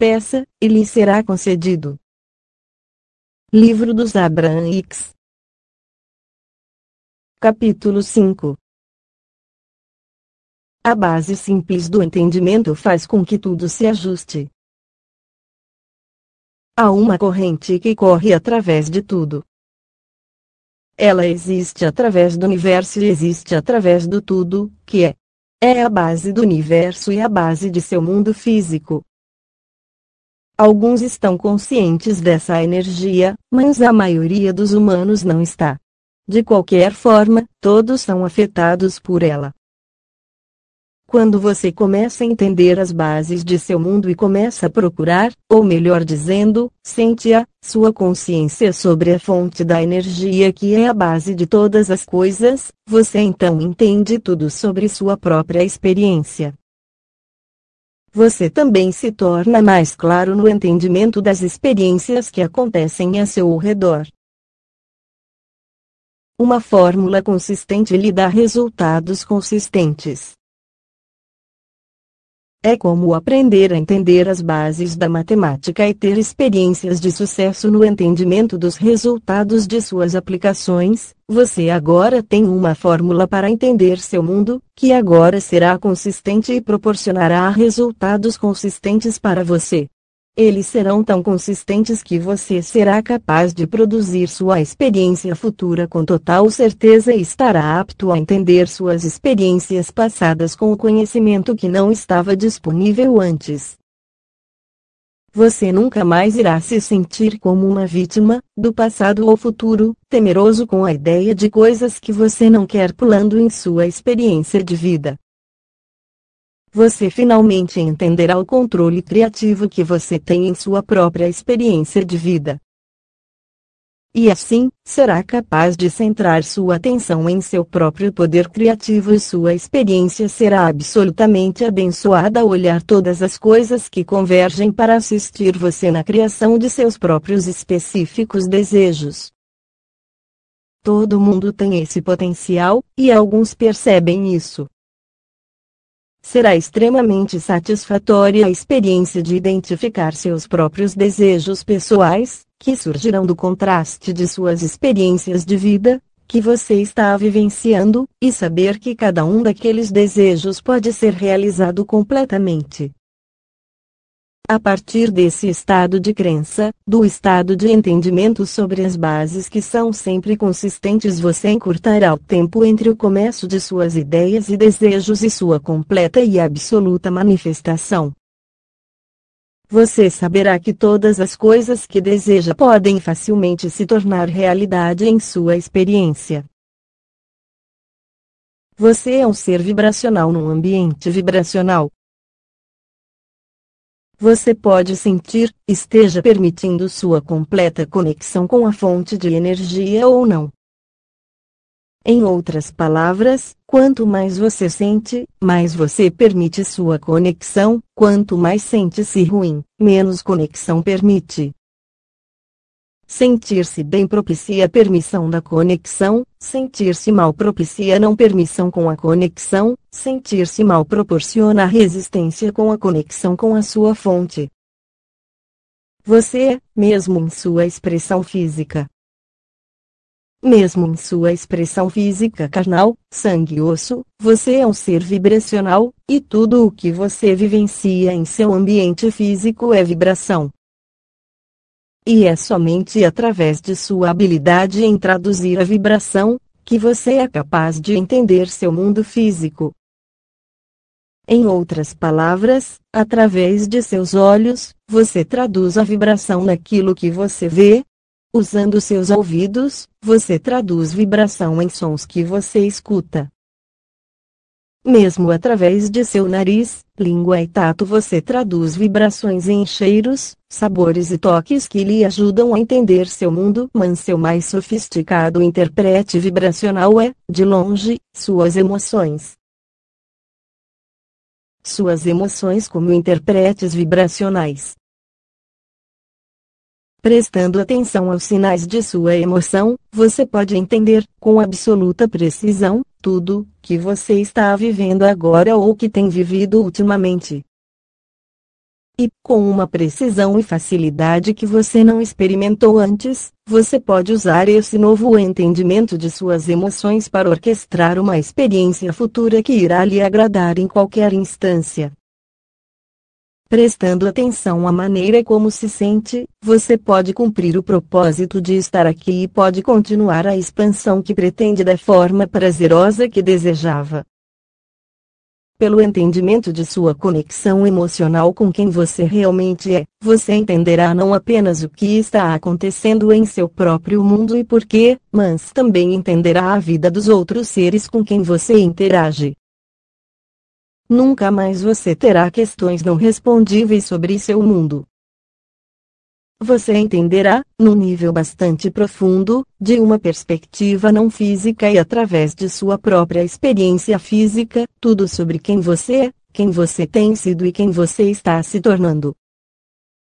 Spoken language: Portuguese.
peça, e lhe será concedido. Livro dos Abraãics Capítulo 5 A base simples do entendimento faz com que tudo se ajuste. Há uma corrente que corre através de tudo. Ela existe através do universo e existe através do tudo, que é. É a base do universo e a base de seu mundo físico. Alguns estão conscientes dessa energia, mas a maioria dos humanos não está. De qualquer forma, todos são afetados por ela. Quando você começa a entender as bases de seu mundo e começa a procurar, ou melhor dizendo, sente-a, sua consciência sobre a fonte da energia que é a base de todas as coisas, você então entende tudo sobre sua própria experiência você também se torna mais claro no entendimento das experiências que acontecem a seu redor. Uma fórmula consistente lhe dá resultados consistentes. É como aprender a entender as bases da matemática e ter experiências de sucesso no entendimento dos resultados de suas aplicações. Você agora tem uma fórmula para entender seu mundo, que agora será consistente e proporcionará resultados consistentes para você. Eles serão tão consistentes que você será capaz de produzir sua experiência futura com total certeza e estará apto a entender suas experiências passadas com o conhecimento que não estava disponível antes. Você nunca mais irá se sentir como uma vítima, do passado ou futuro, temeroso com a ideia de coisas que você não quer pulando em sua experiência de vida você finalmente entenderá o controle criativo que você tem em sua própria experiência de vida. E assim, será capaz de centrar sua atenção em seu próprio poder criativo e sua experiência será absolutamente abençoada ao olhar todas as coisas que convergem para assistir você na criação de seus próprios específicos desejos. Todo mundo tem esse potencial, e alguns percebem isso será extremamente satisfatória a experiência de identificar seus próprios desejos pessoais, que surgirão do contraste de suas experiências de vida, que você está vivenciando, e saber que cada um daqueles desejos pode ser realizado completamente. A partir desse estado de crença, do estado de entendimento sobre as bases que são sempre consistentes, você encurtará o tempo entre o começo de suas ideias e desejos e sua completa e absoluta manifestação. Você saberá que todas as coisas que deseja podem facilmente se tornar realidade em sua experiência. Você é um ser vibracional num ambiente vibracional, você pode sentir, esteja permitindo sua completa conexão com a fonte de energia ou não. Em outras palavras, quanto mais você sente, mais você permite sua conexão, quanto mais sente-se ruim, menos conexão permite. Sentir-se bem propicia permissão da conexão, sentir-se mal propicia não permissão com a conexão, sentir-se mal proporciona resistência com a conexão com a sua fonte. Você mesmo em sua expressão física. Mesmo em sua expressão física carnal, sangue e osso, você é um ser vibracional, e tudo o que você vivencia em seu ambiente físico é vibração. E é somente através de sua habilidade em traduzir a vibração, que você é capaz de entender seu mundo físico. Em outras palavras, através de seus olhos, você traduz a vibração naquilo que você vê. Usando seus ouvidos, você traduz vibração em sons que você escuta. Mesmo através de seu nariz, língua e tato você traduz vibrações em cheiros, sabores e toques que lhe ajudam a entender seu mundo. Mas seu mais sofisticado interprete vibracional é, de longe, suas emoções. Suas emoções como interpretes vibracionais. Prestando atenção aos sinais de sua emoção, você pode entender, com absoluta precisão, tudo que você está vivendo agora ou que tem vivido ultimamente. E, com uma precisão e facilidade que você não experimentou antes, você pode usar esse novo entendimento de suas emoções para orquestrar uma experiência futura que irá lhe agradar em qualquer instância. Prestando atenção à maneira como se sente, você pode cumprir o propósito de estar aqui e pode continuar a expansão que pretende da forma prazerosa que desejava pelo entendimento de sua conexão emocional com quem você realmente é, você entenderá não apenas o que está acontecendo em seu próprio mundo e por quê, mas também entenderá a vida dos outros seres com quem você interage. Nunca mais você terá questões não respondíveis sobre seu mundo você entenderá, num nível bastante profundo, de uma perspectiva não física e através de sua própria experiência física, tudo sobre quem você é, quem você tem sido e quem você está se tornando.